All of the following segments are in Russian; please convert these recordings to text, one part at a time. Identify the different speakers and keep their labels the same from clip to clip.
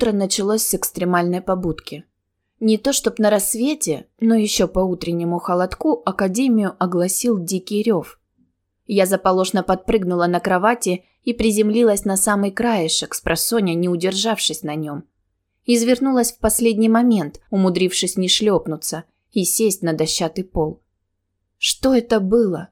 Speaker 1: Утро началось с экстремальной побудки. Не то чтоб на рассвете, но еще по утреннему холодку Академию огласил дикий рев. Я заполошно подпрыгнула на кровати и приземлилась на самый краешек, с просоня не удержавшись на нем. Извернулась в последний момент, умудрившись не шлепнуться и сесть на дощатый пол. Что это было?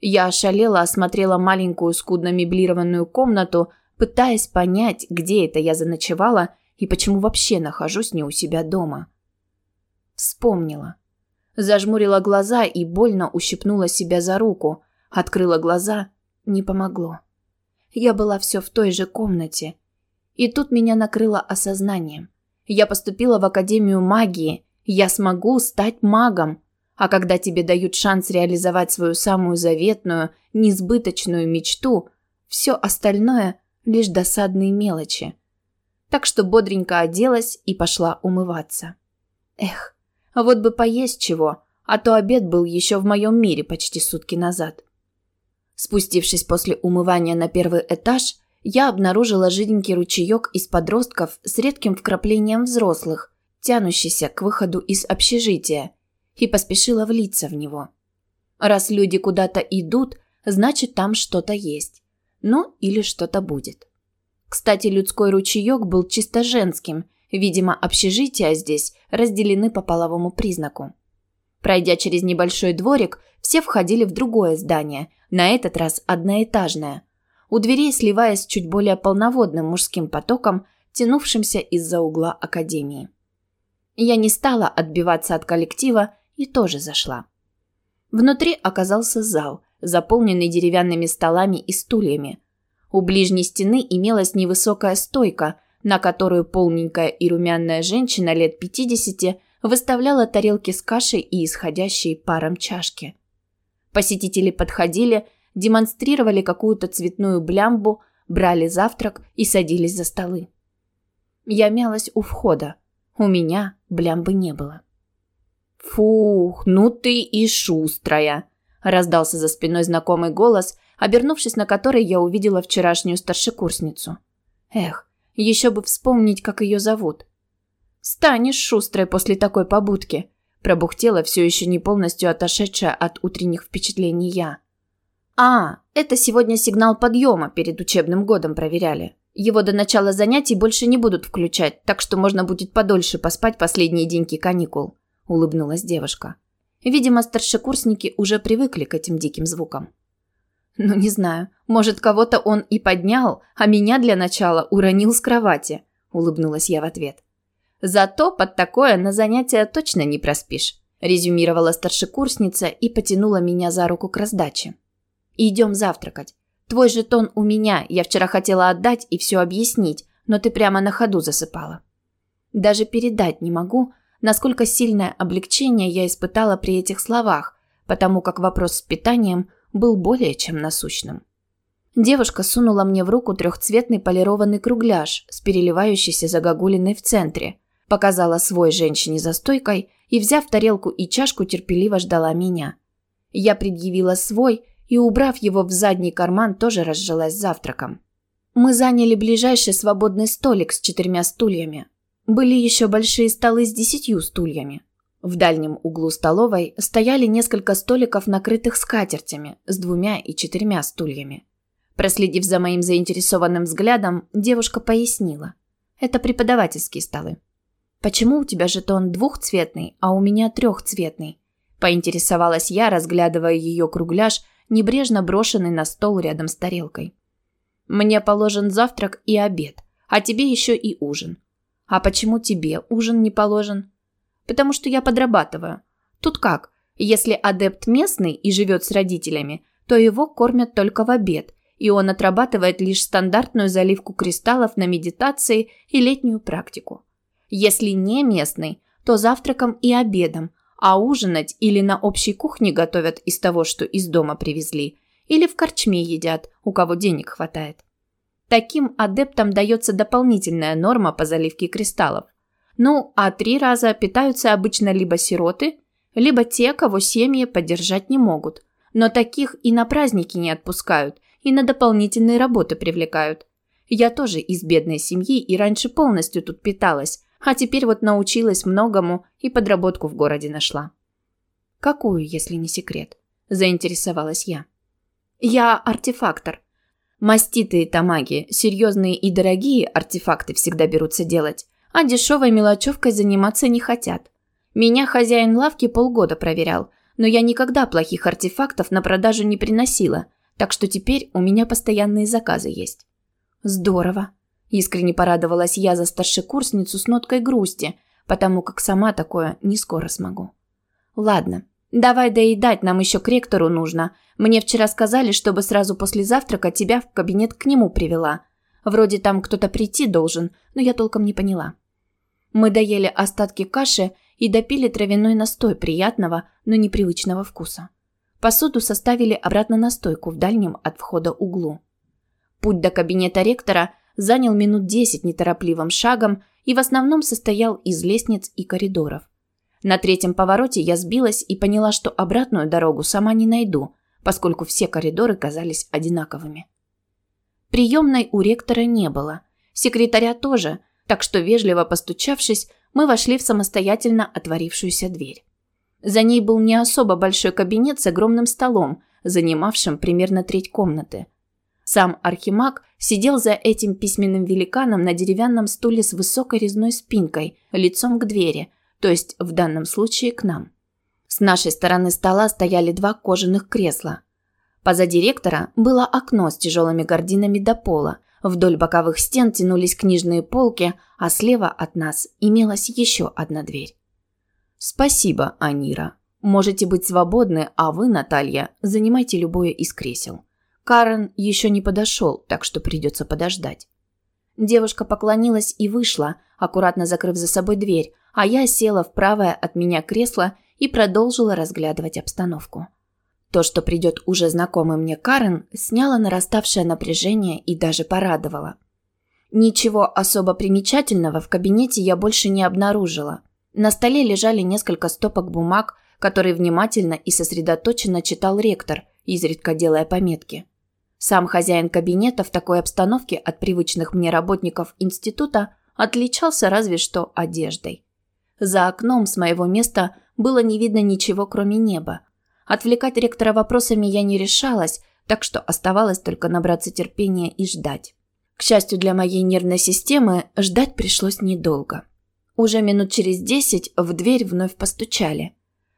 Speaker 1: Я ошалела осмотрела маленькую скудно меблированную комнату, пытаясь понять, где это я заночевала и почему вообще нахожусь не у себя дома. Вспомнила. Зажмурила глаза и больно ущипнула себя за руку. Открыла глаза. Не помогло. Я была все в той же комнате. И тут меня накрыло осознанием. Я поступила в Академию магии. Я смогу стать магом. А когда тебе дают шанс реализовать свою самую заветную, несбыточную мечту, все остальное – лишь досадные мелочи. Так что бодренько оделась и пошла умываться. Эх, вот бы поесть чего, а то обед был еще в моем мире почти сутки назад. Спустившись после умывания на первый этаж, я обнаружила жиденький ручеек из подростков с редким вкраплением взрослых, тянущийся к выходу из общежития – и поспешила влиться в него. Раз люди куда-то идут, значит там что-то есть. Ну, или что-то будет. Кстати, людской ручеек был чисто женским. Видимо, общежития здесь разделены по половому признаку. Пройдя через небольшой дворик, все входили в другое здание, на этот раз одноэтажное. У дверей сливаясь с чуть более полноводным мужским потоком, тянувшимся из-за угла академии. Я не стала отбиваться от коллектива и тоже зашла. Внутри оказался зал, заполненный деревянными столами и стульями. У ближней стены имелась невысокая стойка, на которую полненькая и румяная женщина лет 50 выставляла тарелки с кашей и исходящие паром чашки. Посетители подходили, демонстрировали какую-то цветную блямбу, брали завтрак и садились за столы. Я мялась у входа. У меня блямбы не было. «Фух, ну ты и шустрая!» – раздался за спиной знакомый голос, обернувшись на который я увидела вчерашнюю старшекурсницу. Эх, еще бы вспомнить, как ее зовут. «Станешь шустрой после такой побудки», – пробухтела все еще не полностью отошедшая от утренних впечатлений я. «А, это сегодня сигнал подъема перед учебным годом проверяли. Его до начала занятий больше не будут включать, так что можно будет подольше поспать последние деньки каникул. – улыбнулась девушка. Видимо, старшекурсники уже привыкли к этим диким звукам. «Ну, не знаю. Может, кого-то он и поднял, а меня для начала уронил с кровати», – улыбнулась я в ответ. «Зато под такое на занятия точно не проспишь», – резюмировала старшекурсница и потянула меня за руку к раздаче. «Идем завтракать. Твой жетон у меня, я вчера хотела отдать и все объяснить, но ты прямо на ходу засыпала». Даже передать не могу, насколько сильное облегчение я испытала при этих словах, потому как вопрос с питанием был более чем насущным. Девушка сунула мне в руку трехцветный полированный кругляш с переливающейся загогулиной в центре, показала свой женщине за стойкой и, взяв тарелку и чашку, терпеливо ждала меня. Я предъявила свой и, убрав его в задний карман, тоже разжилась завтраком. Мы заняли ближайший свободный столик с четырьмя стульями, были еще большие столы с десятью стульями. В дальнем углу столовой стояли несколько столиков, накрытых скатертями, с двумя и четырьмя стульями. Проследив за моим заинтересованным взглядом, девушка пояснила. Это преподавательские столы. «Почему у тебя жетон двухцветный, а у меня трехцветный?» Поинтересовалась я, разглядывая ее кругляш, небрежно брошенный на стол рядом с тарелкой. «Мне положен завтрак и обед, а тебе еще и ужин. А почему тебе ужин не положен? Потому что я подрабатываю. Тут как? Если адепт местный и живет с родителями, то его кормят только в обед, и он отрабатывает лишь стандартную заливку кристаллов на медитации и летнюю практику. Если не местный, то завтраком и обедом, а ужинать или на общей кухне готовят из того, что из дома привезли, или в корчме едят, у кого денег хватает. Таким адептам дается дополнительная норма по заливке кристаллов. Ну, а три раза питаются обычно либо сироты, либо те, кого семьи поддержать не могут. Но таких и на праздники не отпускают, и на дополнительные работы привлекают. Я тоже из бедной семьи и раньше полностью тут питалась, а теперь вот научилась многому и подработку в городе нашла. Какую, если не секрет? Заинтересовалась я. Я артефактор. Маститые тамаги, серьезные и дорогие артефакты всегда берутся делать, а дешевой мелочевкой заниматься не хотят. Меня хозяин лавки полгода проверял, но я никогда плохих артефактов на продажу не приносила, так что теперь у меня постоянные заказы есть. Здорово. Искренне порадовалась я за старшекурсницу с ноткой грусти, потому как сама такое не скоро смогу. Ладно, давай доедать, нам еще к ректору нужно. Мне вчера сказали, чтобы сразу после завтрака тебя в кабинет к нему привела. Вроде там кто-то прийти должен, но я толком не поняла. Мы доели остатки каши и допили травяной настой приятного, но непривычного вкуса. Посуду составили обратно на стойку в дальнем от входа углу. Путь до кабинета ректора занял минут десять неторопливым шагом и в основном состоял из лестниц и коридоров. На третьем повороте я сбилась и поняла, что обратную дорогу сама не найду, поскольку все коридоры казались одинаковыми. Приемной у ректора не было, секретаря тоже, так что, вежливо постучавшись, мы вошли в самостоятельно отворившуюся дверь. За ней был не особо большой кабинет с огромным столом, занимавшим примерно треть комнаты. Сам архимаг сидел за этим письменным великаном на деревянном стуле с высокой резной спинкой, лицом к двери, то есть в данном случае к нам. С нашей стороны стола стояли два кожаных кресла. Позади ректора было окно с тяжелыми гардинами до пола, Вдоль боковых стен тянулись книжные полки, а слева от нас имелась еще одна дверь. «Спасибо, Анира. Можете быть свободны, а вы, Наталья, занимайте любое из кресел. Карен еще не подошел, так что придется подождать». Девушка поклонилась и вышла, аккуратно закрыв за собой дверь, а я села в правое от меня кресло и продолжила разглядывать обстановку. То, что придет уже знакомый мне Карен, сняло нараставшее напряжение и даже порадовало. Ничего особо примечательного в кабинете я больше не обнаружила. На столе лежали несколько стопок бумаг, которые внимательно и сосредоточенно читал ректор, изредка делая пометки. Сам хозяин кабинета в такой обстановке от привычных мне работников института отличался разве что одеждой. За окном с моего места было не видно ничего, кроме неба, Отвлекать ректора вопросами я не решалась, так что оставалось только набраться терпения и ждать. К счастью для моей нервной системы, ждать пришлось недолго. Уже минут через десять в дверь вновь постучали.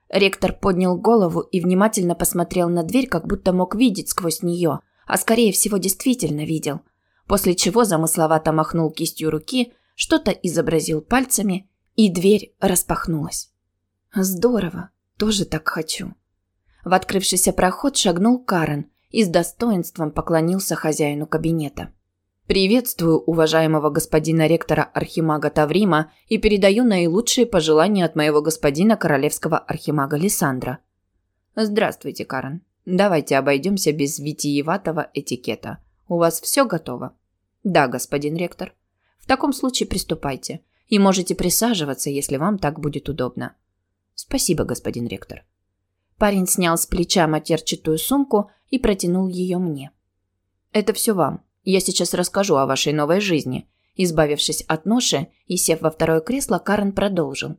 Speaker 1: Ректор поднял голову и внимательно посмотрел на дверь, как будто мог видеть сквозь нее, а скорее всего действительно видел. После чего замысловато махнул кистью руки, что-то изобразил пальцами, и дверь распахнулась. Здорово, тоже так хочу. В открывшийся проход шагнул Карен и с достоинством поклонился хозяину кабинета. «Приветствую уважаемого господина ректора Архимага Таврима и передаю наилучшие пожелания от моего господина королевского архимага Лиссандра». «Здравствуйте, Карен. Давайте обойдемся без витиеватого этикета. У вас все готово?» «Да, господин ректор». «В таком случае приступайте. И можете присаживаться, если вам так будет удобно». «Спасибо, господин ректор». Парень снял с плеча матерчатую сумку и протянул ее мне. «Это все вам. Я сейчас расскажу о вашей новой жизни». Избавившись от ноши и сев во второе кресло, Карен продолжил.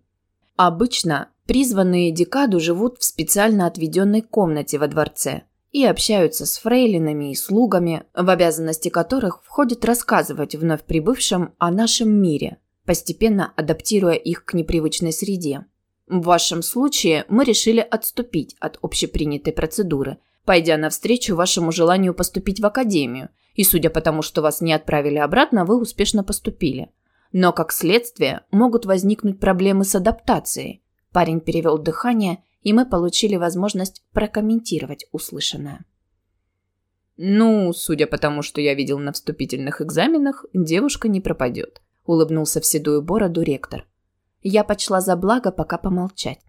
Speaker 1: «Обычно призванные декаду живут в специально отведенной комнате во дворце и общаются с фрейлинами и слугами, в обязанности которых входит рассказывать вновь прибывшим о нашем мире, постепенно адаптируя их к непривычной среде. В вашем случае мы решили отступить от общепринятой процедуры, пойдя навстречу вашему желанию поступить в академию, и судя по тому, что вас не отправили обратно, вы успешно поступили. Но как следствие могут возникнуть проблемы с адаптацией. Парень перевел дыхание, и мы получили возможность прокомментировать услышанное. «Ну, судя по тому, что я видел на вступительных экзаменах, девушка не пропадет», – улыбнулся в седую бороду ректор. Я почла за благо пока помолчать.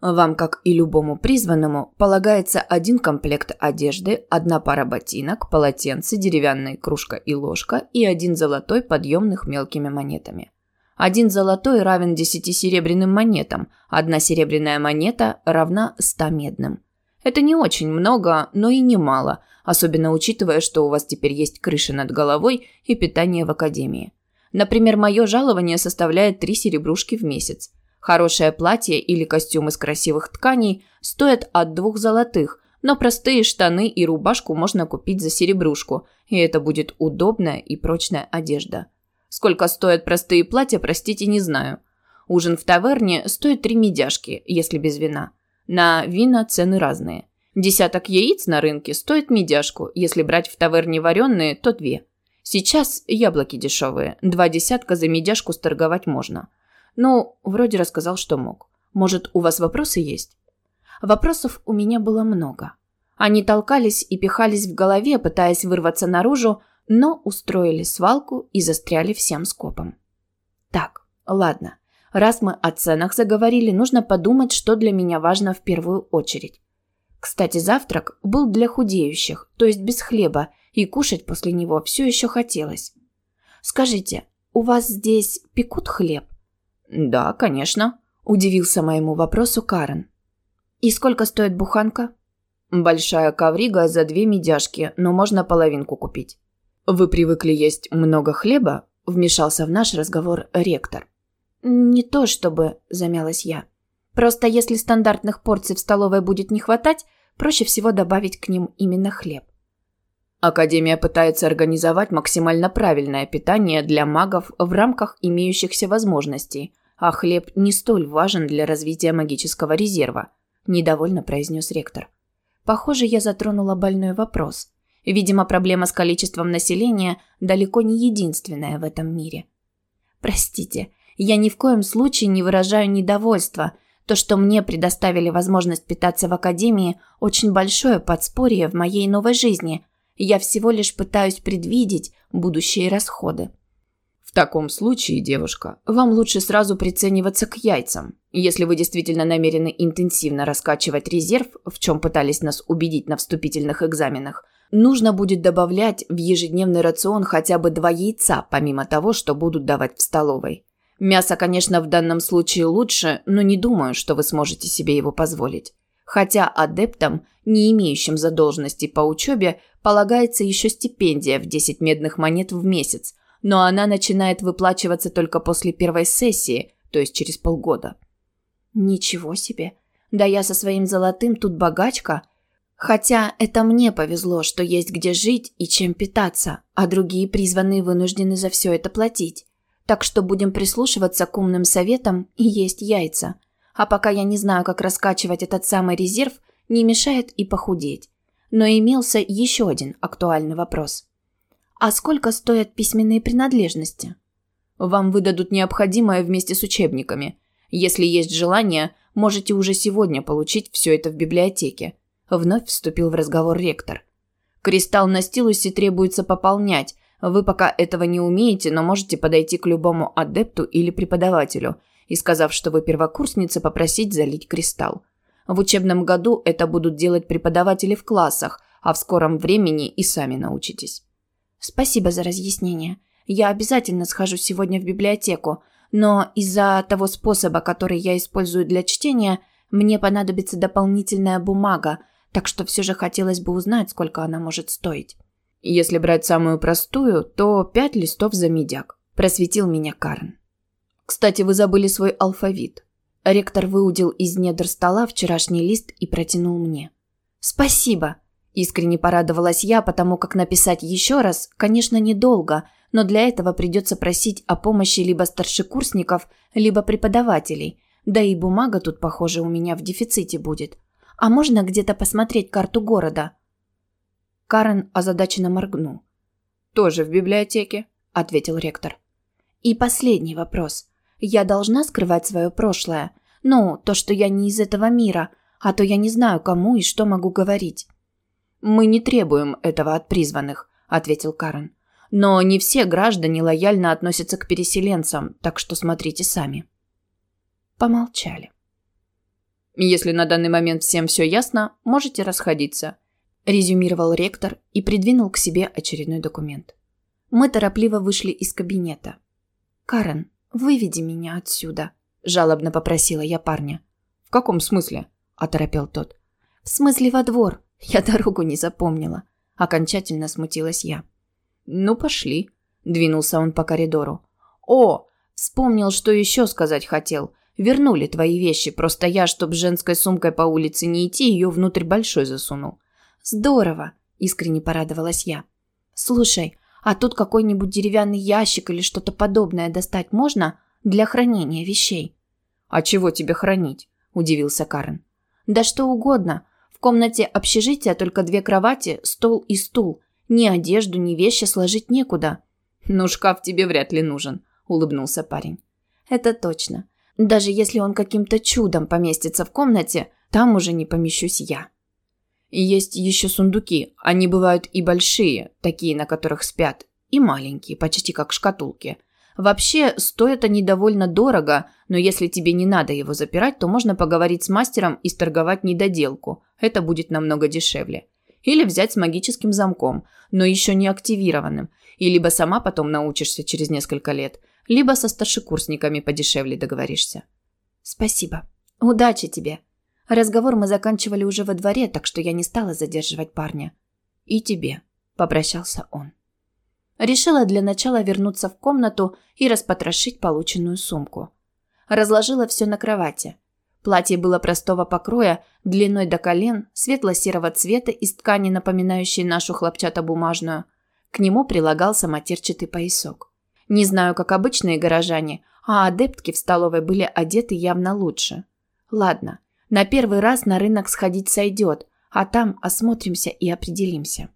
Speaker 1: Вам, как и любому призванному, полагается один комплект одежды, одна пара ботинок, полотенце, деревянная кружка и ложка и один золотой подъемных мелкими монетами. Один золотой равен десяти серебряным монетам, одна серебряная монета равна ста медным. Это не очень много, но и немало, особенно учитывая, что у вас теперь есть крыша над головой и питание в академии. Например, мое жалование составляет три серебрушки в месяц. Хорошее платье или костюм из красивых тканей стоят от двух золотых, но простые штаны и рубашку можно купить за серебрушку, и это будет удобная и прочная одежда. Сколько стоят простые платья, простите, не знаю. Ужин в таверне стоит три медяшки, если без вина. На вина цены разные. Десяток яиц на рынке стоит медяшку, если брать в таверне вареные, то две. Сейчас яблоки дешевые, два десятка за медяшку сторговать можно. Ну, вроде рассказал, что мог. Может, у вас вопросы есть? Вопросов у меня было много. Они толкались и пихались в голове, пытаясь вырваться наружу, но устроили свалку и застряли всем скопом. Так, ладно. Раз мы о ценах заговорили, нужно подумать, что для меня важно в первую очередь. Кстати, завтрак был для худеющих, то есть без хлеба, и кушать после него все еще хотелось. Скажите, у вас здесь пекут хлеб? Да, конечно, удивился моему вопросу Карен. И сколько стоит буханка? Большая коврига за две медяшки, но можно половинку купить. Вы привыкли есть много хлеба? Вмешался в наш разговор ректор. «Не то чтобы», – замялась я. «Просто если стандартных порций в столовой будет не хватать, проще всего добавить к ним именно хлеб». Академия пытается организовать максимально правильное питание для магов в рамках имеющихся возможностей, а хлеб не столь важен для развития магического резерва, недовольно произнес ректор. Похоже, я затронула больной вопрос. Видимо, проблема с количеством населения далеко не единственная в этом мире. Простите, я ни в коем случае не выражаю недовольства. То, что мне предоставили возможность питаться в академии, очень большое подспорье в моей новой жизни. Я всего лишь пытаюсь предвидеть будущие расходы. В таком случае, девушка, вам лучше сразу прицениваться к яйцам. Если вы действительно намерены интенсивно раскачивать резерв, в чем пытались нас убедить на вступительных экзаменах, нужно будет добавлять в ежедневный рацион хотя бы два яйца, помимо того, что будут давать в столовой. Мясо, конечно, в данном случае лучше, но не думаю, что вы сможете себе его позволить. Хотя адептам, не имеющим задолженности по учебе, полагается еще стипендия в 10 медных монет в месяц, но она начинает выплачиваться только после первой сессии, то есть через полгода. Ничего себе. Да я со своим золотым тут богачка. Хотя это мне повезло, что есть где жить и чем питаться, а другие призванные вынуждены за все это платить. Так что будем прислушиваться к умным советам и есть яйца. А пока я не знаю, как раскачивать этот самый резерв, не мешает и похудеть. Но имелся еще один актуальный вопрос. А сколько стоят письменные принадлежности? Вам выдадут необходимое вместе с учебниками. Если есть желание, можете уже сегодня получить все это в библиотеке. Вновь вступил в разговор ректор. Кристалл на стилусе требуется пополнять, вы пока этого не умеете, но можете подойти к любому адепту или преподавателю и, сказав, что вы первокурсница, попросить залить кристалл. В учебном году это будут делать преподаватели в классах, а в скором времени и сами научитесь. Спасибо за разъяснение. Я обязательно схожу сегодня в библиотеку, но из-за того способа, который я использую для чтения, мне понадобится дополнительная бумага, так что все же хотелось бы узнать, сколько она может стоить. Если брать самую простую, то пять листов за медяк. Просветил меня Карн. Кстати, вы забыли свой алфавит. Ректор выудил из недр стола вчерашний лист и протянул мне. Спасибо. Искренне порадовалась я, потому как написать еще раз, конечно, недолго, но для этого придется просить о помощи либо старшекурсников, либо преподавателей. Да и бумага тут, похоже, у меня в дефиците будет. А можно где-то посмотреть карту города? Карен озадаченно моргнул. «Тоже в библиотеке», – ответил ректор. «И последний вопрос. Я должна скрывать свое прошлое? Ну, то, что я не из этого мира, а то я не знаю, кому и что могу говорить». «Мы не требуем этого от призванных», – ответил Карен. «Но не все граждане лояльно относятся к переселенцам, так что смотрите сами». Помолчали. «Если на данный момент всем все ясно, можете расходиться резюмировал ректор и придвинул к себе очередной документ. Мы торопливо вышли из кабинета. «Карен, выведи меня отсюда», – жалобно попросила я парня. «В каком смысле?» – оторопел тот. «В смысле во двор? Я дорогу не запомнила». Окончательно смутилась я.
Speaker 2: «Ну, пошли», – двинулся он по коридору. «О, вспомнил, что еще сказать хотел. Вернули твои вещи, просто я, чтоб женской сумкой по улице не идти, ее внутрь большой засунул».
Speaker 1: «Здорово», – искренне порадовалась я. «Слушай, а тут какой-нибудь деревянный ящик или что-то подобное достать можно для хранения вещей?»
Speaker 2: «А чего тебе хранить?» – удивился Карен.
Speaker 1: «Да что угодно. В комнате общежития только две кровати, стол и стул. Ни одежду, ни вещи сложить некуда».
Speaker 2: «Ну, шкаф тебе вряд ли нужен», – улыбнулся парень.
Speaker 1: «Это точно. Даже если он каким-то чудом поместится в комнате, там уже не помещусь я».
Speaker 2: Есть еще сундуки. Они бывают и большие, такие, на которых спят, и маленькие, почти как шкатулки. Вообще, стоят они довольно дорого, но если тебе не надо его запирать, то можно поговорить с мастером и сторговать недоделку. Это будет намного дешевле. Или взять с магическим замком, но еще не активированным. И либо сама потом научишься через несколько лет, либо со старшекурсниками подешевле договоришься.
Speaker 1: Спасибо. Удачи тебе. Разговор мы заканчивали уже во дворе, так что я не стала задерживать парня.
Speaker 2: И тебе, попрощался он.
Speaker 1: Решила для начала вернуться в комнату и распотрошить полученную сумку. Разложила все на кровати. Платье было простого покроя, длиной до колен, светло-серого цвета из ткани, напоминающей нашу хлопчатобумажную. К нему прилагался матерчатый поясок. Не знаю, как обычные горожане, а адептки в столовой были одеты явно лучше. Ладно, на первый раз на рынок сходить сойдет, а там осмотримся и определимся.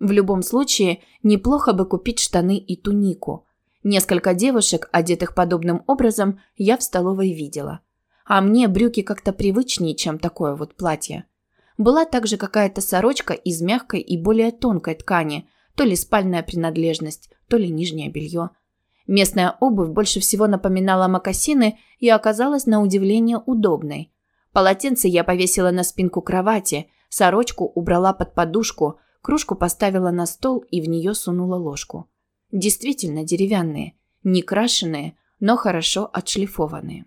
Speaker 1: В любом случае, неплохо бы купить штаны и тунику. Несколько девушек, одетых подобным образом, я в столовой видела. А мне брюки как-то привычнее, чем такое вот платье. Была также какая-то сорочка из мягкой и более тонкой ткани, то ли спальная принадлежность, то ли нижнее белье. Местная обувь больше всего напоминала мокасины и оказалась на удивление удобной. Полотенце я повесила на спинку кровати, сорочку убрала под подушку – Кружку поставила на стол и в нее сунула ложку. Действительно деревянные, не крашеные, но хорошо отшлифованные.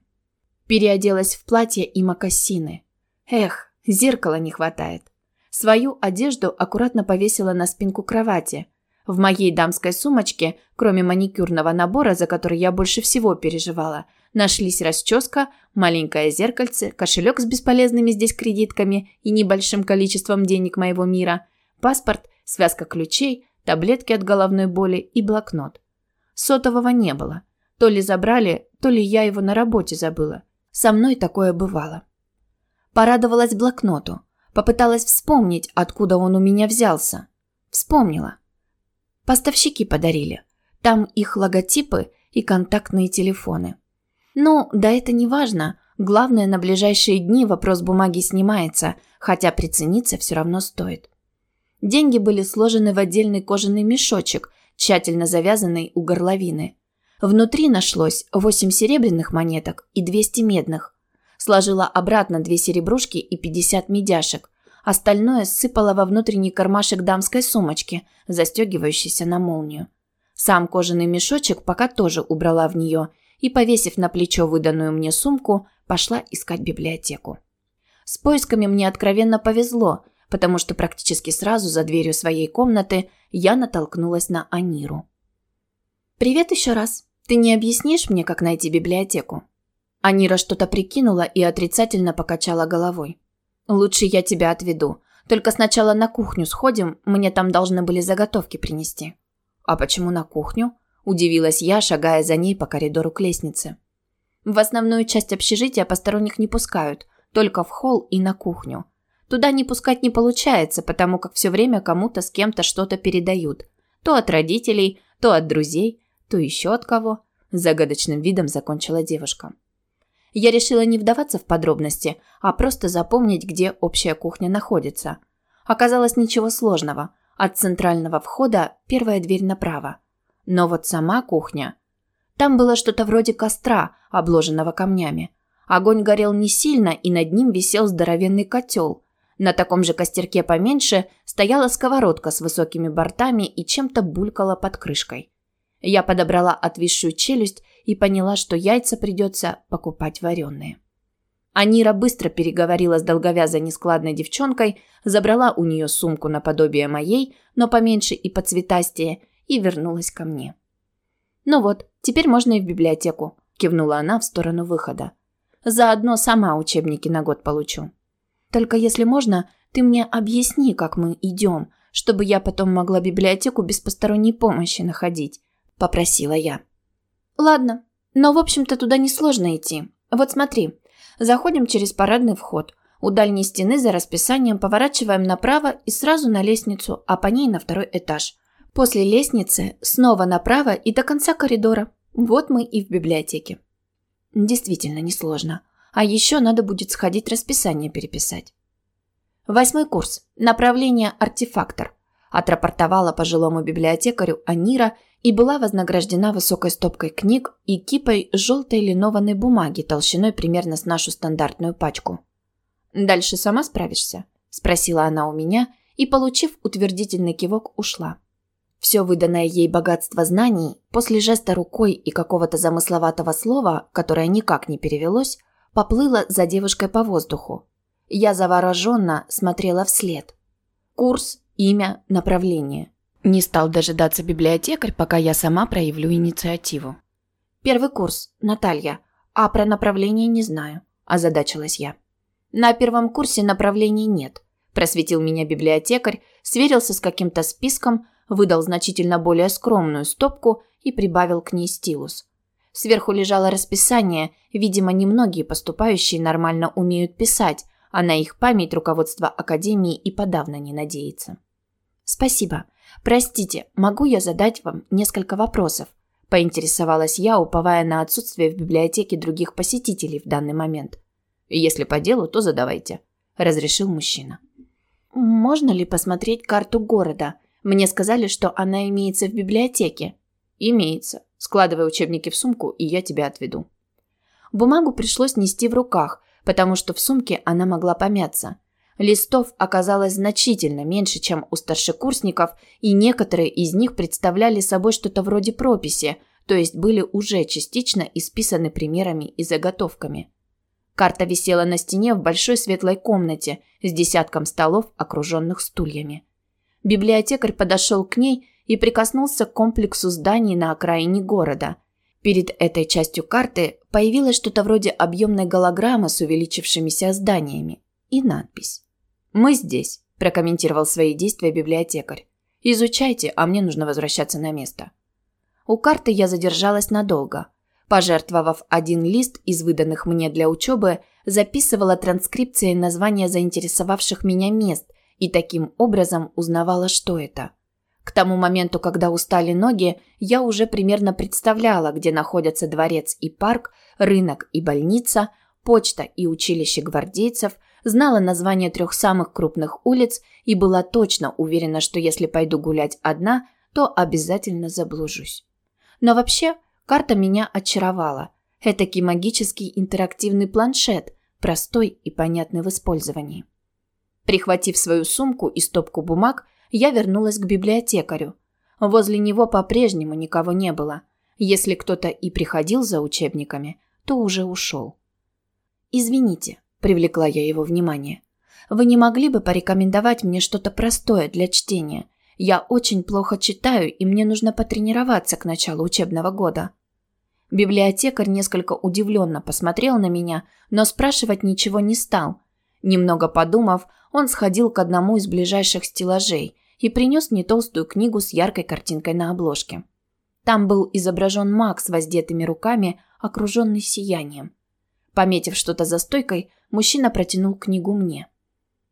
Speaker 1: Переоделась в платье и мокасины. Эх, зеркала не хватает. Свою одежду аккуратно повесила на спинку кровати. В моей дамской сумочке, кроме маникюрного набора, за который я больше всего переживала, нашлись расческа, маленькое зеркальце, кошелек с бесполезными здесь кредитками и небольшим количеством денег моего мира – паспорт, связка ключей, таблетки от головной боли и блокнот. Сотового не было. То ли забрали, то ли я его на работе забыла. Со мной такое бывало. Порадовалась блокноту. Попыталась вспомнить, откуда он у меня взялся. Вспомнила. Поставщики подарили. Там их логотипы и контактные телефоны. Ну, да это не важно. Главное, на ближайшие дни вопрос бумаги снимается, хотя прицениться все равно стоит. Деньги были сложены в отдельный кожаный мешочек, тщательно завязанный у горловины. Внутри нашлось 8 серебряных монеток и 200 медных. Сложила обратно две серебрушки и 50 медяшек. Остальное сыпала во внутренний кармашек дамской сумочки, застегивающейся на молнию. Сам кожаный мешочек пока тоже убрала в нее и, повесив на плечо выданную мне сумку, пошла искать библиотеку. С поисками мне откровенно повезло – потому что практически сразу за дверью своей комнаты я натолкнулась на Аниру. «Привет еще раз. Ты не объяснишь мне, как найти библиотеку?» Анира что-то прикинула и отрицательно покачала головой. «Лучше я тебя отведу. Только сначала на кухню сходим, мне там должны были заготовки принести». «А почему на кухню?» – удивилась я, шагая за ней по коридору к лестнице. «В основную часть общежития посторонних не пускают, только в холл и на кухню. Туда не пускать не получается, потому как все время кому-то с кем-то что-то передают. То от родителей, то от друзей, то еще от кого. Загадочным видом закончила девушка. Я решила не вдаваться в подробности, а просто запомнить, где общая кухня находится. Оказалось ничего сложного. От центрального входа первая дверь направо. Но вот сама кухня... Там было что-то вроде костра, обложенного камнями. Огонь горел не сильно, и над ним висел здоровенный котел, на таком же костерке поменьше стояла сковородка с высокими бортами и чем-то булькала под крышкой. Я подобрала отвисшую челюсть и поняла, что яйца придется покупать вареные. Анира быстро переговорила с долговязой нескладной девчонкой, забрала у нее сумку наподобие моей, но поменьше и поцветастее, и вернулась ко мне. «Ну вот, теперь можно и в библиотеку», – кивнула она в сторону выхода. «Заодно сама учебники на год получу. Только если можно, ты мне объясни, как мы идем, чтобы я потом могла библиотеку без посторонней помощи находить», – попросила я. «Ладно, но, в общем-то, туда несложно идти. Вот смотри, Заходим через парадный вход. У дальней стены за расписанием поворачиваем направо и сразу на лестницу, а по ней на второй этаж. После лестницы снова направо и до конца коридора. Вот мы и в библиотеке. Действительно несложно. А еще надо будет сходить расписание переписать. Восьмой курс. Направление артефактор. Отрапортовала пожилому библиотекарю Анира и была вознаграждена высокой стопкой книг и кипой желтой линованной бумаги толщиной примерно с нашу стандартную пачку. «Дальше сама справишься?» – спросила она у меня и, получив утвердительный кивок, ушла. Все выданное ей богатство знаний после жеста рукой и какого-то замысловатого слова, которое никак не перевелось, поплыло за девушкой по воздуху. Я завороженно смотрела вслед. Курс, имя, направление. Не стал дожидаться библиотекарь, пока я сама проявлю инициативу. «Первый курс, Наталья. А про направление не знаю», – озадачилась я. «На первом курсе направлений нет», – просветил меня библиотекарь, сверился с каким-то списком, выдал значительно более скромную стопку и прибавил к ней стилус. Сверху лежало расписание, видимо, немногие поступающие нормально умеют писать, а на их память руководство Академии и подавно не надеется. «Спасибо. Простите, могу я задать вам несколько вопросов?» – поинтересовалась я, уповая на отсутствие в библиотеке других посетителей в данный момент. «Если по делу, то задавайте», – разрешил мужчина. «Можно ли посмотреть карту города? Мне сказали, что она имеется в библиотеке». «Имеется. Складывай учебники в сумку, и я тебя отведу». Бумагу пришлось нести в руках, потому что в сумке она могла помяться. Листов оказалось значительно меньше, чем у старшекурсников, и некоторые из них представляли собой что-то вроде прописи, то есть были уже частично исписаны примерами и заготовками. Карта висела на стене в большой светлой комнате с десятком столов, окруженных стульями. Библиотекарь подошел к ней и прикоснулся к комплексу зданий на окраине города. Перед этой частью карты появилось что-то вроде объемной голограммы с увеличившимися зданиями и надпись. «Мы здесь», – прокомментировал свои действия библиотекарь. «Изучайте, а мне нужно возвращаться на место». У карты я задержалась надолго. Пожертвовав один лист из выданных мне для учебы, записывала транскрипции названия заинтересовавших меня мест и таким образом узнавала, что это. К тому моменту, когда устали ноги, я уже примерно представляла, где находятся дворец и парк, рынок и больница, почта и училище гвардейцев, знала название трех самых крупных улиц и была точно уверена, что если пойду гулять одна, то обязательно заблужусь. Но вообще, карта меня очаровала. Этакий магический интерактивный планшет, простой и понятный в использовании. Прихватив свою сумку и стопку бумаг, я вернулась к библиотекарю. Возле него по-прежнему никого не было. Если кто-то и приходил за учебниками, то уже ушел. «Извините», привлекла я его внимание. Вы не могли бы порекомендовать мне что-то простое для чтения? Я очень плохо читаю, и мне нужно потренироваться к началу учебного года. Библиотекарь несколько удивленно посмотрел на меня, но спрашивать ничего не стал. Немного подумав, он сходил к одному из ближайших стеллажей и принес мне толстую книгу с яркой картинкой на обложке. Там был изображен маг с воздетыми руками, окруженный сиянием. Пометив что-то за стойкой, мужчина протянул книгу мне.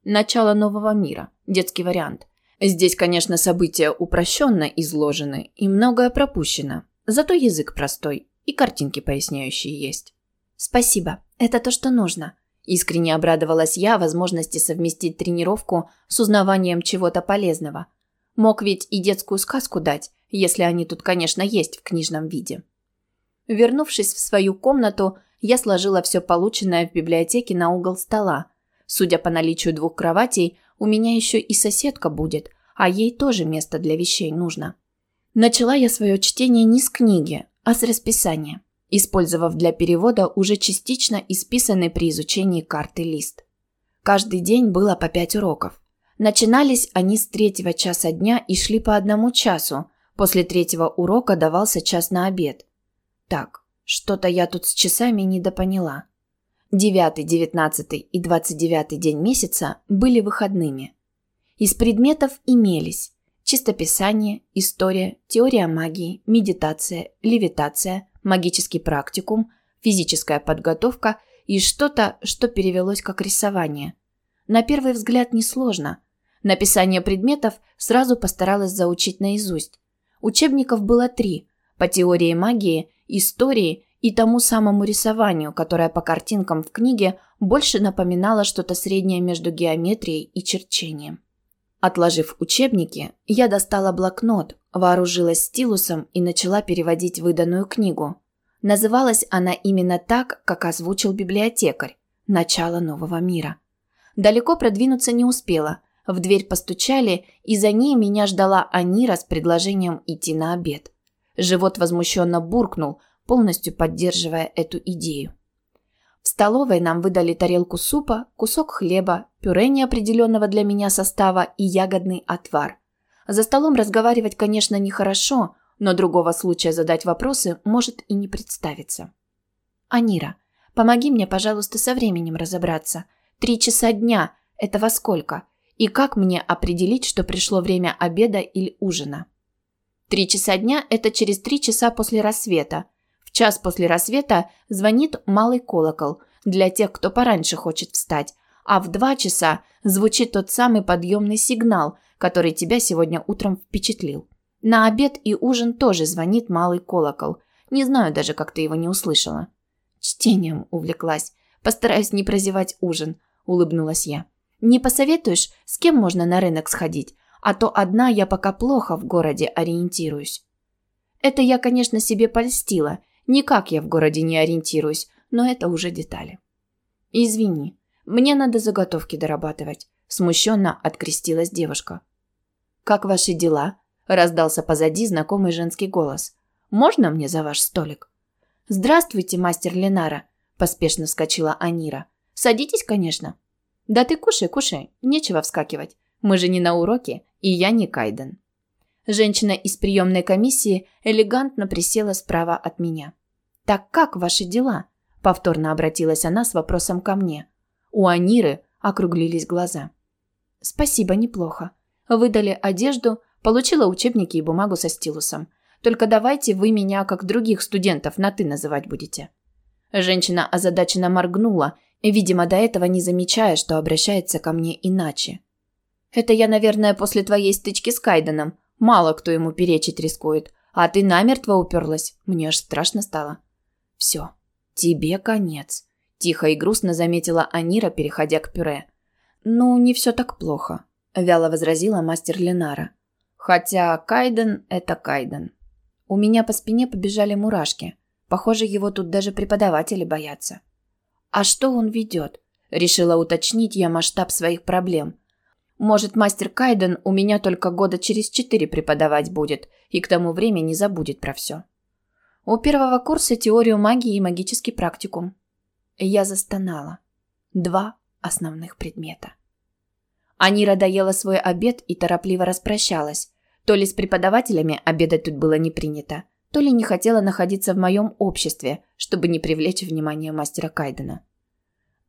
Speaker 1: «Начало нового мира. Детский вариант. Здесь, конечно, события упрощенно изложены и многое пропущено. Зато язык простой и картинки поясняющие есть». «Спасибо. Это то, что нужно». Искренне обрадовалась я возможности совместить тренировку с узнаванием чего-то полезного. Мог ведь и детскую сказку дать, если они тут, конечно, есть в книжном виде. Вернувшись в свою комнату, я сложила все полученное в библиотеке на угол стола. Судя по наличию двух кроватей, у меня еще и соседка будет, а ей тоже место для вещей нужно. Начала я свое чтение не с книги, а с расписания. использовав для перевода уже частично исписанный при изучении карты лист. Каждый день было по пять уроков. Начинались они с третьего часа дня и шли по одному часу. После третьего урока давался час на обед. Так, что-то я тут с часами недопоняла. Девятый, девятнадцатый и двадцать девятый день месяца были выходными. Из предметов имелись чистописание, история, теория магии, медитация, левитация, магический практикум, физическая подготовка и что-то, что перевелось как рисование. На первый взгляд несложно. Написание предметов сразу постаралась заучить наизусть. Учебников было три – по теории магии, истории и тому самому рисованию, которое по картинкам в книге больше напоминало что-то среднее между геометрией и черчением. Отложив учебники, я достала блокнот, вооружилась стилусом и начала переводить выданную книгу. Называлась она именно так, как озвучил библиотекарь «Начало нового мира». Далеко продвинуться не успела. В дверь постучали, и за ней меня ждала Анира с предложением идти на обед. Живот возмущенно буркнул, полностью поддерживая эту идею. В столовой нам выдали тарелку супа, кусок хлеба, пюре неопределенного для меня состава и ягодный отвар. За столом разговаривать, конечно, нехорошо, но другого случая задать вопросы может и не представиться. «Анира, помоги мне, пожалуйста, со временем разобраться. Три часа дня – это во сколько? И как мне определить, что пришло время обеда или ужина?» Три часа дня – это через три часа после рассвета, час после рассвета звонит малый колокол для тех, кто пораньше хочет встать, а в два часа звучит тот самый подъемный сигнал, который тебя сегодня утром впечатлил. На обед и ужин тоже звонит малый колокол. Не знаю даже, как ты его не услышала. Чтением увлеклась. Постараюсь не прозевать ужин, улыбнулась я. Не посоветуешь, с кем можно на рынок сходить? А то одна я пока плохо в городе ориентируюсь. Это я, конечно, себе польстила – Никак я в городе не ориентируюсь, но это уже детали. Извини, мне надо заготовки дорабатывать, смущенно открестилась девушка. Как ваши дела? раздался позади знакомый женский голос. Можно мне за ваш столик? Здравствуйте, мастер Ленара, поспешно вскочила Анира. Садитесь, конечно. Да ты кушай, кушай, нечего вскакивать. Мы же не на уроке, и я не Кайден. Женщина из приемной комиссии элегантно присела справа от меня. «Так как ваши дела?» – повторно обратилась она с вопросом ко мне. У Аниры округлились глаза. «Спасибо, неплохо. Выдали одежду, получила учебники и бумагу со стилусом. Только давайте вы меня, как других студентов, на «ты» называть будете». Женщина озадаченно моргнула, видимо, до этого не замечая, что обращается ко мне иначе. «Это я, наверное, после твоей стычки с Кайденом. Мало кто ему перечить рискует. А ты намертво уперлась. Мне аж страшно стало. Все. Тебе конец. Тихо и грустно заметила Анира, переходя к пюре. Ну, не все так плохо. Вяло возразила мастер Ленара. Хотя Кайден – это Кайден. У меня по спине побежали мурашки. Похоже, его тут даже преподаватели боятся. А что он ведет? Решила уточнить я масштаб своих проблем. Может, мастер Кайден у меня только года через четыре преподавать будет, и к тому времени забудет про все. У первого курса теорию магии и магический практикум. Я застонала. Два основных предмета. Анира доела свой обед и торопливо распрощалась. То ли с преподавателями обедать тут было не принято, то ли не хотела находиться в моем обществе, чтобы не привлечь внимание мастера Кайдена.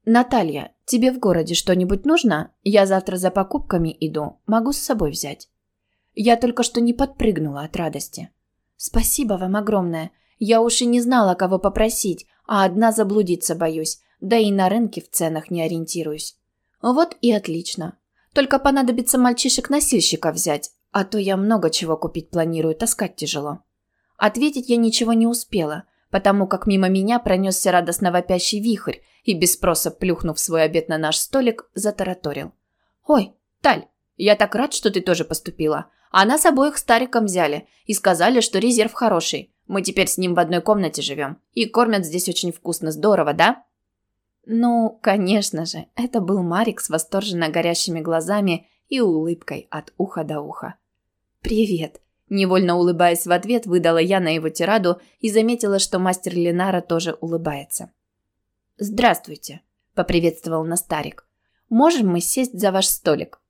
Speaker 1: «Наталья, тебе в городе что-нибудь нужно? Я завтра за покупками иду. Могу с собой взять». Я только что не подпрыгнула от радости. «Спасибо вам огромное. Я уж и не знала, кого попросить, а одна заблудиться боюсь, да и на рынке в ценах не ориентируюсь». «Вот и отлично. Только понадобится мальчишек-носильщика взять, а то я много чего купить планирую, таскать тяжело». Ответить я ничего не успела – потому как мимо меня пронесся радостно вопящий вихрь и без спроса плюхнув свой обед на наш столик, затараторил. «Ой, Таль, я так рад, что ты тоже поступила. А нас обоих стариком взяли и сказали, что резерв хороший. Мы теперь с ним в одной комнате живем. И кормят здесь очень вкусно, здорово, да?» Ну, конечно же, это был Марик с восторженно горящими глазами и улыбкой от уха до уха. «Привет!» Невольно улыбаясь в ответ, выдала я на его тираду и заметила, что мастер Ленара тоже улыбается. «Здравствуйте», – поприветствовал нас Старик. «Можем мы сесть за ваш столик?»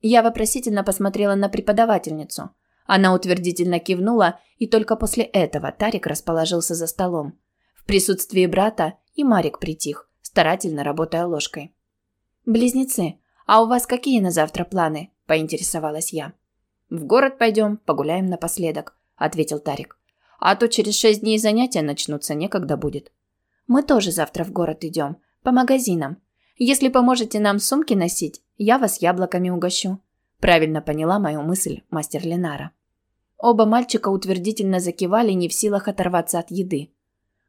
Speaker 1: Я вопросительно посмотрела на преподавательницу. Она утвердительно кивнула, и только после этого Тарик расположился за столом. В присутствии брата и Марик притих, старательно работая ложкой. «Близнецы, а у вас какие на завтра планы?» – поинтересовалась я. «В город пойдем, погуляем напоследок», – ответил Тарик. «А то через шесть дней занятия начнутся, некогда будет». «Мы тоже завтра в город идем, по магазинам. Если поможете нам сумки носить, я вас яблоками угощу». Правильно поняла мою мысль мастер Ленара. Оба мальчика утвердительно закивали, не в силах оторваться от еды.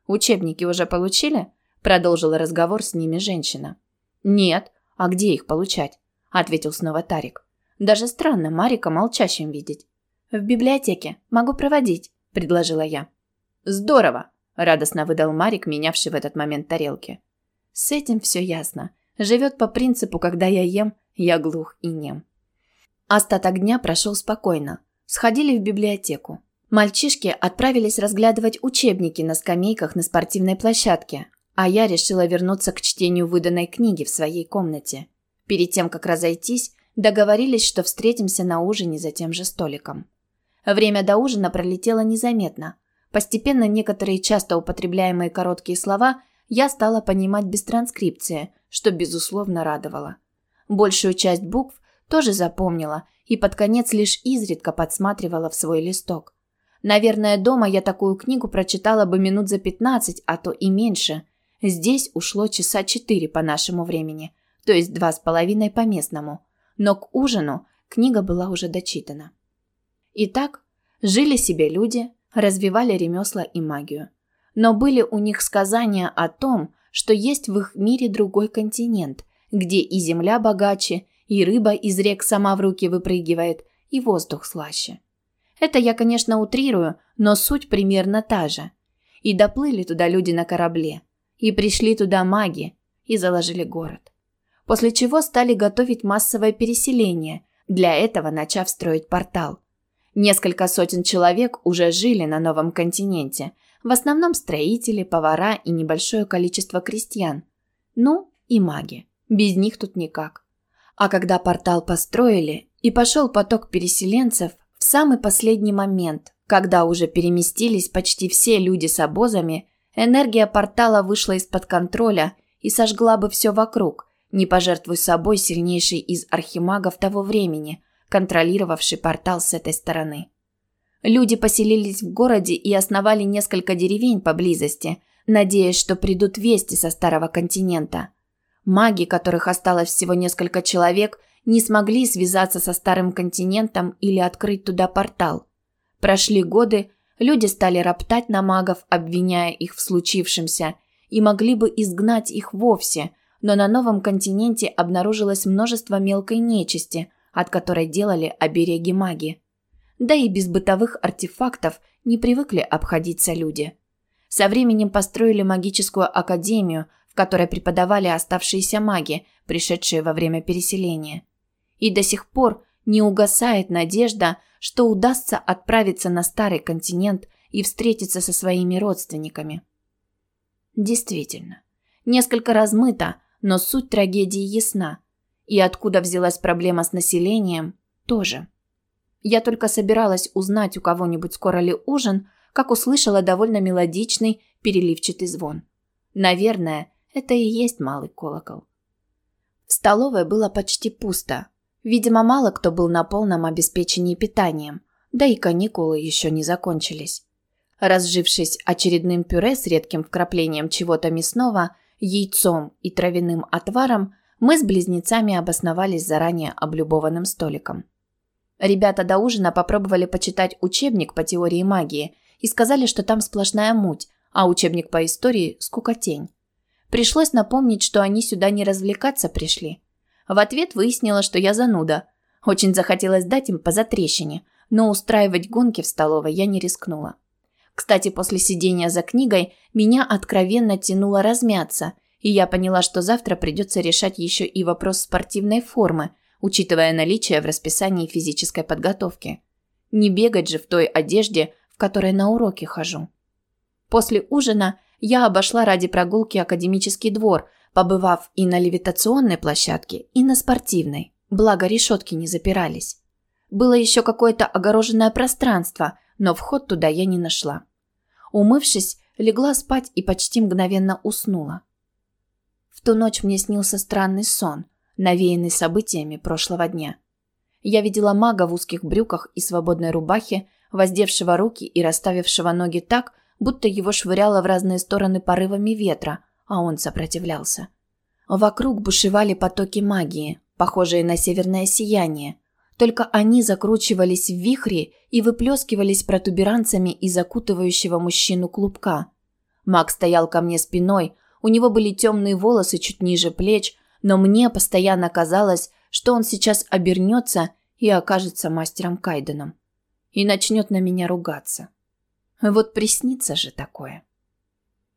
Speaker 1: «Учебники уже получили?» – продолжила разговор с ними женщина. «Нет. А где их получать?» – ответил снова Тарик. «Даже странно Марика молчащим видеть». «В библиотеке. Могу проводить», – предложила я. «Здорово!» – радостно выдал Марик, менявший в этот момент тарелки. «С этим все ясно. Живет по принципу, когда я ем, я глух и нем». Остаток дня прошел спокойно. Сходили в библиотеку. Мальчишки отправились разглядывать учебники на скамейках на спортивной площадке, а я решила вернуться к чтению выданной книги в своей комнате. Перед тем, как разойтись, договорились, что встретимся на ужине за тем же столиком. Время до ужина пролетело незаметно. Постепенно некоторые часто употребляемые короткие слова я стала понимать без транскрипции, что безусловно радовало. Большую часть букв тоже запомнила и под конец лишь изредка подсматривала в свой листок. Наверное, дома я такую книгу прочитала бы минут за 15, а то и меньше. Здесь ушло часа четыре по нашему времени, то есть два с половиной по местному. Но к ужину книга была уже дочитана. Итак, жили себе люди, развивали ремесла и магию. Но были у них сказания о том, что есть в их мире другой континент, где и земля богаче, и рыба из рек сама в руки выпрыгивает, и воздух слаще. Это я, конечно, утрирую, но суть примерно та же. И доплыли туда люди на корабле. И пришли туда маги. И заложили город. После чего стали готовить массовое переселение, для этого начав строить портал. Несколько сотен человек уже жили на новом континенте. В основном строители, повара и небольшое количество крестьян. Ну, и маги. Без них тут никак. А когда портал построили и пошел поток переселенцев, в самый последний момент, когда уже переместились почти все люди с обозами, энергия портала вышла из-под контроля и сожгла бы все вокруг, не пожертвуя собой сильнейший из архимагов того времени, контролировавший портал с этой стороны. Люди поселились в городе и основали несколько деревень поблизости, надеясь, что придут вести со старого континента – Маги, которых осталось всего несколько человек, не смогли связаться со старым континентом или открыть туда портал. Прошли годы, люди стали роптать на магов, обвиняя их в случившемся, и могли бы изгнать их вовсе, но на новом континенте обнаружилось множество мелкой нечисти, от которой делали обереги маги. Да и без бытовых артефактов не привыкли обходиться люди. Со временем построили магическую академию, в которой преподавали оставшиеся маги, пришедшие во время переселения. И до сих пор не угасает надежда, что удастся отправиться на старый континент и встретиться со своими родственниками. Действительно, несколько размыто, но суть трагедии ясна. И откуда взялась проблема с населением, тоже. Я только собиралась узнать у кого-нибудь скоро ли ужин, как услышала довольно мелодичный, переливчатый звон. Наверное, это и есть малый колокол. В столовой было почти пусто. Видимо, мало кто был на полном обеспечении питанием, да и каникулы еще не закончились. Разжившись очередным пюре с редким вкраплением чего-то мясного, яйцом и травяным отваром, мы с близнецами обосновались заранее облюбованным столиком. Ребята до ужина попробовали почитать учебник по теории магии и сказали, что там сплошная муть, а учебник по истории – скукотень. Пришлось напомнить, что они сюда не развлекаться пришли. В ответ выяснила, что я зануда. Очень захотелось дать им по затрещине, но устраивать гонки в столовой я не рискнула. Кстати, после сидения за книгой меня откровенно тянуло размяться, и я поняла, что завтра придется решать еще и вопрос спортивной формы, учитывая наличие в расписании физической подготовки. Не бегать же в той одежде, в которой на уроки хожу. После ужина я обошла ради прогулки академический двор, побывав и на левитационной площадке, и на спортивной. Благо решетки не запирались. Было еще какое-то огороженное пространство, но вход туда я не нашла. Умывшись, легла спать и почти мгновенно уснула. В ту ночь мне снился странный сон, навеянный событиями прошлого дня. Я видела мага в узких брюках и свободной рубахе, воздевшего руки и расставившего ноги так, будто его швыряло в разные стороны порывами ветра, а он сопротивлялся. Вокруг бушевали потоки магии, похожие на северное сияние, только они закручивались в вихре и выплескивались протуберанцами из окутывающего мужчину клубка. Маг стоял ко мне спиной, у него были темные волосы чуть ниже плеч, но мне постоянно казалось, что он сейчас обернется и окажется мастером Кайденом. И начнет на меня ругаться. Вот приснится же такое.